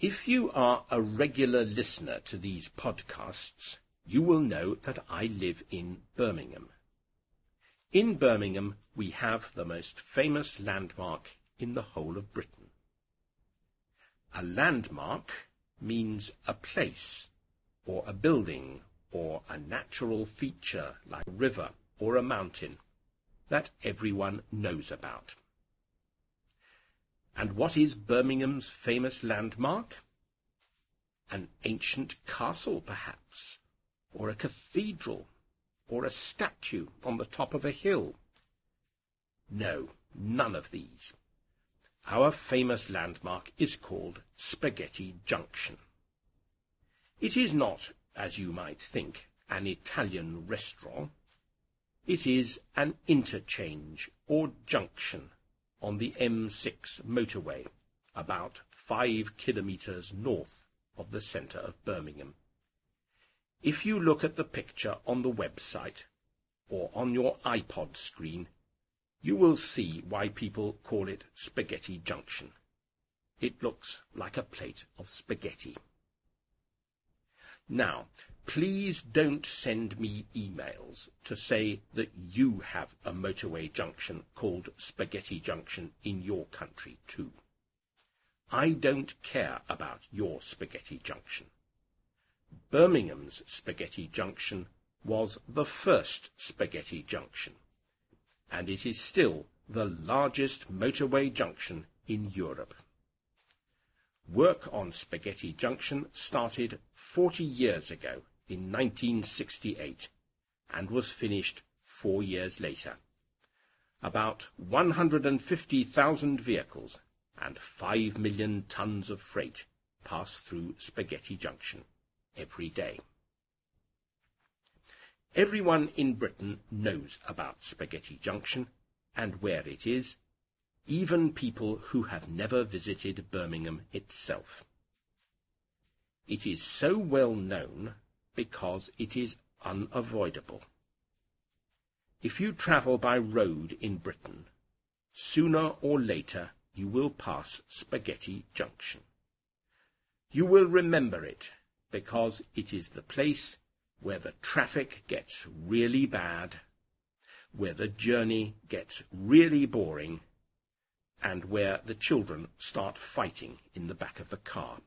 If you are a regular listener to these podcasts, you will know that I live in Birmingham. In Birmingham, we have the most famous landmark in the whole of Britain. A landmark means a place, or a building, or a natural feature like a river or a mountain that everyone knows about. And what is Birmingham's famous landmark? An ancient castle, perhaps, or a cathedral, or a statue on the top of a hill. No, none of these. Our famous landmark is called Spaghetti Junction. It is not, as you might think, an Italian restaurant. It is an interchange or junction on the M6 motorway, about five kilometres north of the centre of Birmingham. If you look at the picture on the website or on your iPod screen, you will see why people call it Spaghetti Junction. It looks like a plate of spaghetti. Now, please don't send me emails to say that you have a motorway junction called Spaghetti Junction in your country too. I don't care about your Spaghetti Junction. Birmingham's Spaghetti Junction was the first Spaghetti Junction, and it is still the largest motorway junction in Europe. Work on Spaghetti Junction started 40 years ago in 1968 and was finished four years later. About 150,000 vehicles and 5 million tons of freight pass through Spaghetti Junction every day. Everyone in Britain knows about Spaghetti Junction and where it is even people who have never visited Birmingham itself. It is so well known because it is unavoidable. If you travel by road in Britain, sooner or later you will pass Spaghetti Junction. You will remember it because it is the place where the traffic gets really bad, where the journey gets really boring, and where the children start fighting in the back of the car.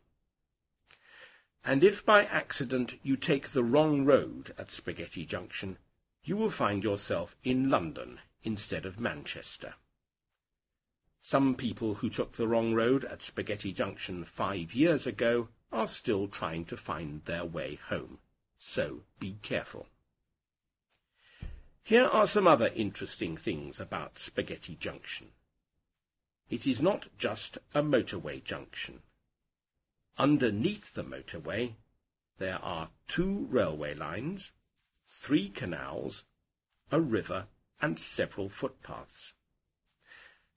And if by accident you take the wrong road at Spaghetti Junction, you will find yourself in London instead of Manchester. Some people who took the wrong road at Spaghetti Junction five years ago are still trying to find their way home, so be careful. Here are some other interesting things about Spaghetti Junction. It is not just a motorway junction. Underneath the motorway, there are two railway lines, three canals, a river, and several footpaths.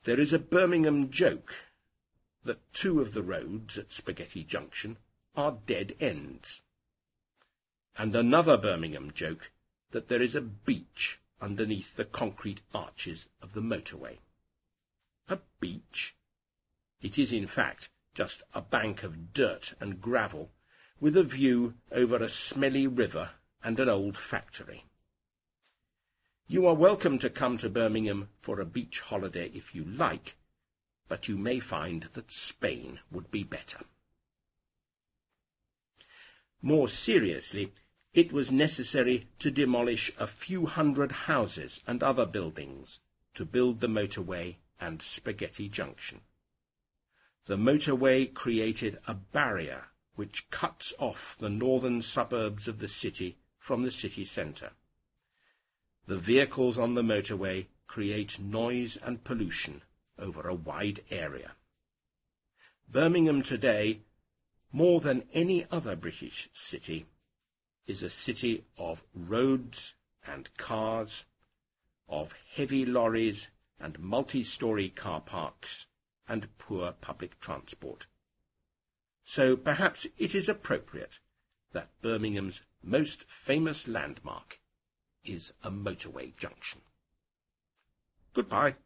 There is a Birmingham joke that two of the roads at Spaghetti Junction are dead ends, and another Birmingham joke that there is a beach underneath the concrete arches of the motorway. A beach? It is, in fact, just a bank of dirt and gravel, with a view over a smelly river and an old factory. You are welcome to come to Birmingham for a beach holiday if you like, but you may find that Spain would be better. More seriously, it was necessary to demolish a few hundred houses and other buildings to build the motorway and Spaghetti Junction. The motorway created a barrier which cuts off the northern suburbs of the city from the city centre. The vehicles on the motorway create noise and pollution over a wide area. Birmingham today, more than any other British city, is a city of roads and cars, of heavy lorries and multi-storey car parks and poor public transport. So perhaps it is appropriate that Birmingham's most famous landmark is a motorway junction. Goodbye.